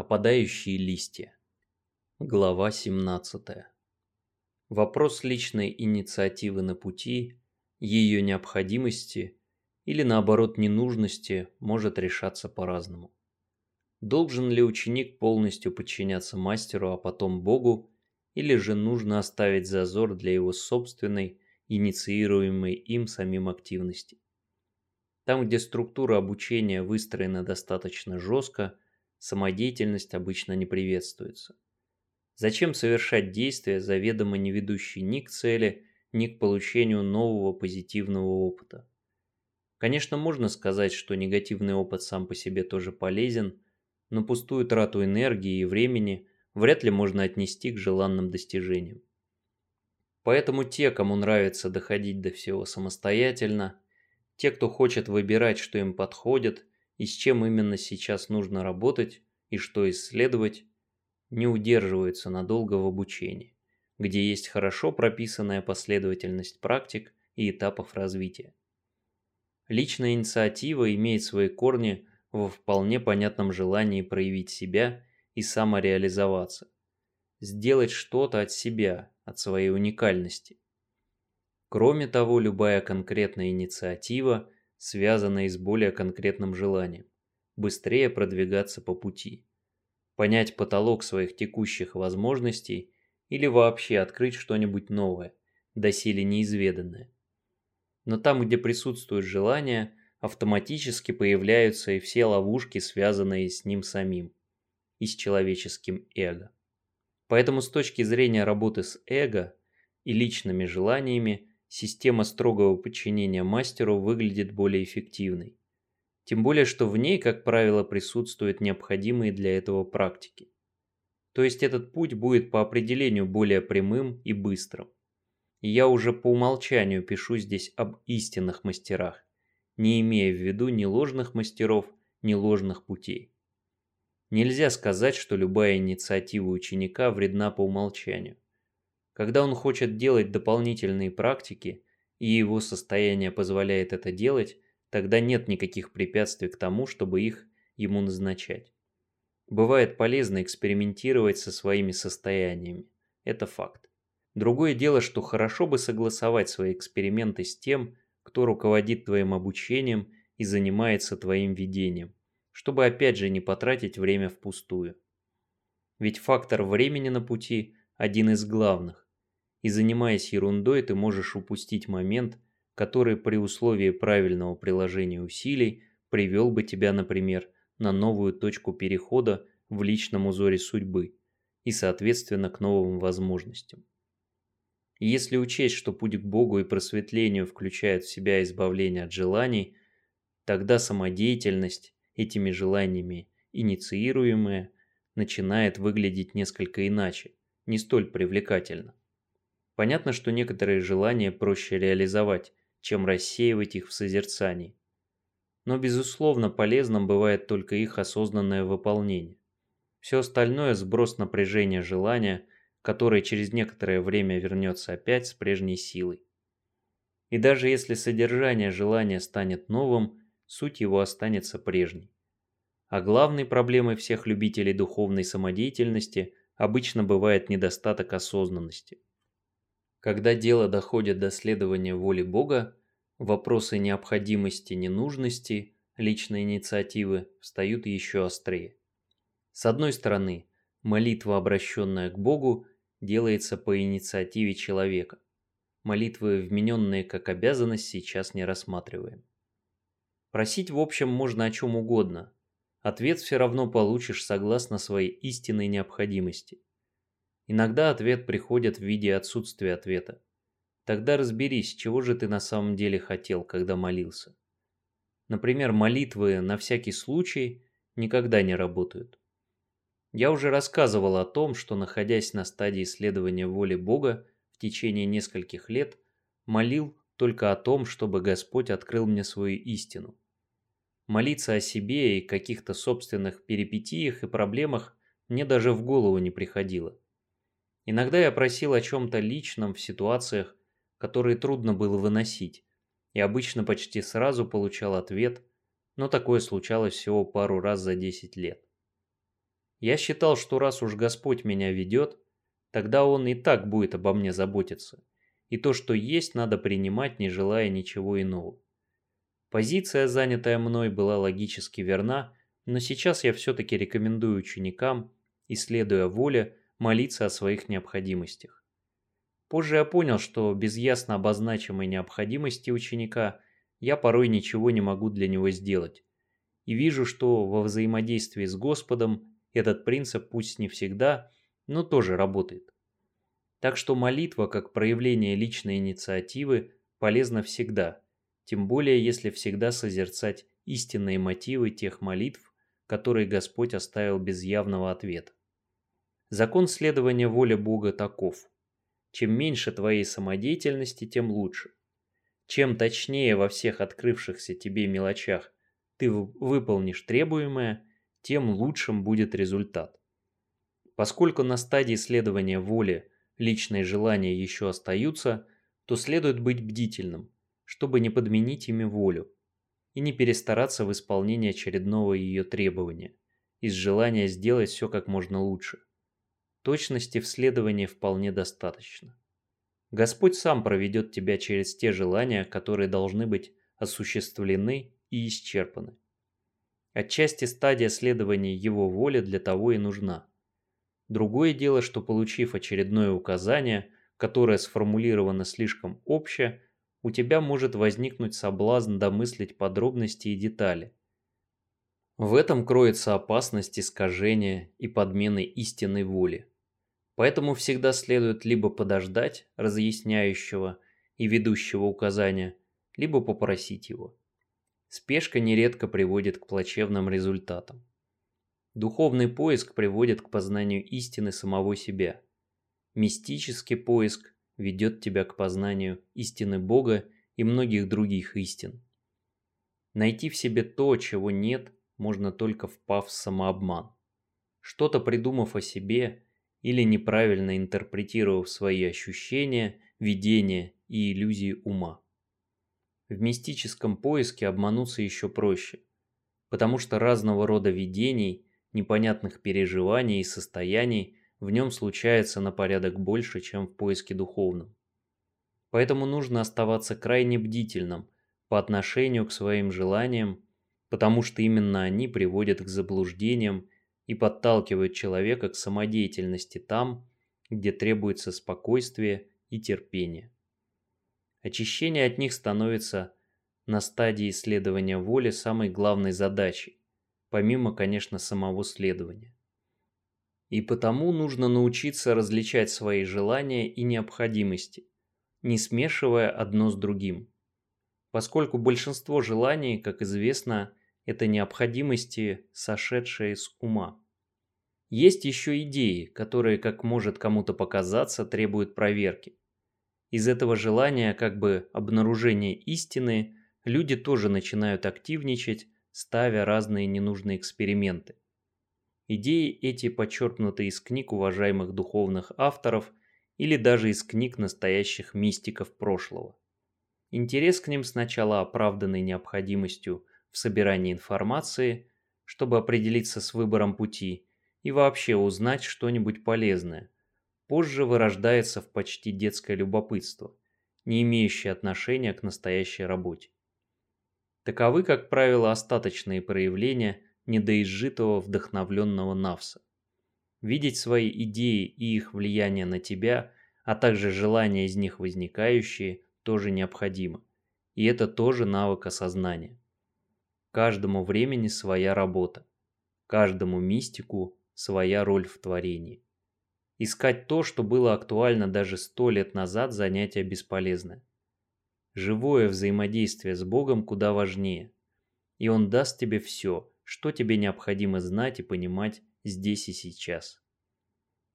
Опадающие листья. Глава 17. Вопрос личной инициативы на пути, ее необходимости или наоборот ненужности может решаться по-разному. Должен ли ученик полностью подчиняться мастеру, а потом Богу, или же нужно оставить зазор для его собственной, инициируемой им самим активности? Там, где структура обучения выстроена достаточно жестко, самодеятельность обычно не приветствуется. Зачем совершать действия, заведомо не ведущие ни к цели, ни к получению нового позитивного опыта? Конечно, можно сказать, что негативный опыт сам по себе тоже полезен, но пустую трату энергии и времени вряд ли можно отнести к желанным достижениям. Поэтому те, кому нравится доходить до всего самостоятельно, те, кто хочет выбирать, что им подходит – и с чем именно сейчас нужно работать и что исследовать, не удерживаются надолго в обучении, где есть хорошо прописанная последовательность практик и этапов развития. Личная инициатива имеет свои корни во вполне понятном желании проявить себя и самореализоваться, сделать что-то от себя, от своей уникальности. Кроме того, любая конкретная инициатива – связанные с более конкретным желанием – быстрее продвигаться по пути, понять потолок своих текущих возможностей или вообще открыть что-нибудь новое, доселе неизведанное. Но там, где присутствует желание, автоматически появляются и все ловушки, связанные с ним самим и с человеческим эго. Поэтому с точки зрения работы с эго и личными желаниями система строгого подчинения мастеру выглядит более эффективной. Тем более, что в ней, как правило, присутствуют необходимые для этого практики. То есть этот путь будет по определению более прямым и быстрым. И я уже по умолчанию пишу здесь об истинных мастерах, не имея в виду ни ложных мастеров, ни ложных путей. Нельзя сказать, что любая инициатива ученика вредна по умолчанию. Когда он хочет делать дополнительные практики, и его состояние позволяет это делать, тогда нет никаких препятствий к тому, чтобы их ему назначать. Бывает полезно экспериментировать со своими состояниями. Это факт. Другое дело, что хорошо бы согласовать свои эксперименты с тем, кто руководит твоим обучением и занимается твоим ведением, чтобы опять же не потратить время впустую. Ведь фактор времени на пути – один из главных и занимаясь ерундой, ты можешь упустить момент, который при условии правильного приложения усилий привел бы тебя, например, на новую точку перехода в личном узоре судьбы и, соответственно, к новым возможностям. Если учесть, что путь к Богу и просветлению включает в себя избавление от желаний, тогда самодеятельность, этими желаниями инициируемая, начинает выглядеть несколько иначе, не столь привлекательно. Понятно, что некоторые желания проще реализовать, чем рассеивать их в созерцании. Но безусловно полезным бывает только их осознанное выполнение. Все остальное – сброс напряжения желания, которое через некоторое время вернется опять с прежней силой. И даже если содержание желания станет новым, суть его останется прежней. А главной проблемой всех любителей духовной самодеятельности обычно бывает недостаток осознанности. Когда дело доходит до следования воли Бога, вопросы необходимости, ненужности, личной инициативы встают еще острее. С одной стороны, молитва, обращенная к Богу, делается по инициативе человека. Молитвы, вмененные как обязанность, сейчас не рассматриваем. Просить в общем можно о чем угодно. Ответ все равно получишь согласно своей истинной необходимости. Иногда ответ приходит в виде отсутствия ответа. Тогда разберись, чего же ты на самом деле хотел, когда молился. Например, молитвы на всякий случай никогда не работают. Я уже рассказывал о том, что находясь на стадии исследования воли Бога в течение нескольких лет, молил только о том, чтобы Господь открыл мне свою истину. Молиться о себе и каких-то собственных перипетиях и проблемах мне даже в голову не приходило. Иногда я просил о чем-то личном в ситуациях, которые трудно было выносить, и обычно почти сразу получал ответ, но такое случалось всего пару раз за 10 лет. Я считал, что раз уж Господь меня ведет, тогда Он и так будет обо мне заботиться. И то, что есть, надо принимать, не желая ничего иного. Позиция, занятая мной, была логически верна, но сейчас я все-таки рекомендую ученикам, исследуя воле, молиться о своих необходимостях. Позже я понял, что без ясно обозначимой необходимости ученика я порой ничего не могу для него сделать. И вижу, что во взаимодействии с Господом этот принцип пусть не всегда, но тоже работает. Так что молитва как проявление личной инициативы полезна всегда, тем более если всегда созерцать истинные мотивы тех молитв, которые Господь оставил без явного ответа. Закон следования воле Бога таков. Чем меньше твоей самодеятельности, тем лучше. Чем точнее во всех открывшихся тебе мелочах ты выполнишь требуемое, тем лучшим будет результат. Поскольку на стадии следования воли личные желания еще остаются, то следует быть бдительным, чтобы не подменить ими волю и не перестараться в исполнении очередного ее требования из желания сделать все как можно лучше. Точности в следовании вполне достаточно. Господь сам проведет тебя через те желания, которые должны быть осуществлены и исчерпаны. Отчасти стадия следования его воле для того и нужна. Другое дело, что получив очередное указание, которое сформулировано слишком обще, у тебя может возникнуть соблазн домыслить подробности и детали. В этом кроется опасность искажения и подмены истинной воли. Поэтому всегда следует либо подождать разъясняющего и ведущего указания, либо попросить его. Спешка нередко приводит к плачевным результатам. Духовный поиск приводит к познанию истины самого себя. Мистический поиск ведет тебя к познанию истины Бога и многих других истин. Найти в себе то, чего нет, можно только впав в самообман. Что-то придумав о себе или неправильно интерпретировав свои ощущения, видения и иллюзии ума. В мистическом поиске обмануться еще проще, потому что разного рода видений, непонятных переживаний и состояний в нем случается на порядок больше, чем в поиске духовном. Поэтому нужно оставаться крайне бдительным по отношению к своим желаниям, потому что именно они приводят к заблуждениям и подталкивают человека к самодеятельности там, где требуется спокойствие и терпение. Очищение от них становится на стадии исследования воли самой главной задачей, помимо, конечно, самого следования. И потому нужно научиться различать свои желания и необходимости, не смешивая одно с другим. Поскольку большинство желаний, как известно, это необходимости, сошедшие с ума. Есть еще идеи, которые, как может кому-то показаться, требуют проверки. Из этого желания как бы обнаружения истины люди тоже начинают активничать, ставя разные ненужные эксперименты. Идеи эти подчеркнуты из книг уважаемых духовных авторов или даже из книг настоящих мистиков прошлого. Интерес к ним сначала оправданный необходимостью в собирании информации, чтобы определиться с выбором пути и вообще узнать что-нибудь полезное – позже вырождается в почти детское любопытство, не имеющее отношения к настоящей работе. Таковы, как правило, остаточные проявления недоизжитого вдохновленного навса. Видеть свои идеи и их влияние на тебя, а также желания из них возникающие, тоже необходимо. И это тоже навык осознания. Каждому времени своя работа, каждому мистику своя роль в творении. Искать то, что было актуально даже сто лет назад, занятие бесполезное. Живое взаимодействие с Богом куда важнее. И Он даст тебе все, что тебе необходимо знать и понимать здесь и сейчас.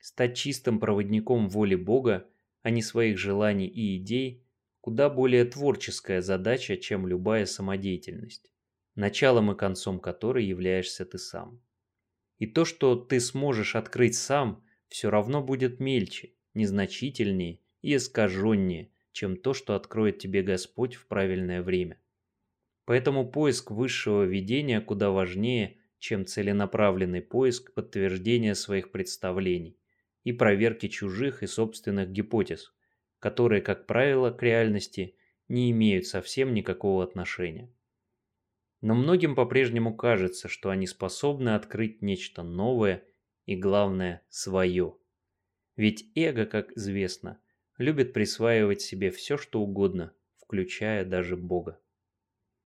Стать чистым проводником воли Бога, а не своих желаний и идей, куда более творческая задача, чем любая самодеятельность, началом и концом которой являешься ты сам. И то, что ты сможешь открыть сам – все равно будет мельче, незначительнее и искаженнее, чем то, что откроет тебе Господь в правильное время. Поэтому поиск высшего видения куда важнее, чем целенаправленный поиск подтверждения своих представлений и проверки чужих и собственных гипотез, которые, как правило, к реальности не имеют совсем никакого отношения. Но многим по-прежнему кажется, что они способны открыть нечто новое и, главное, свое. Ведь эго, как известно, любит присваивать себе все, что угодно, включая даже Бога.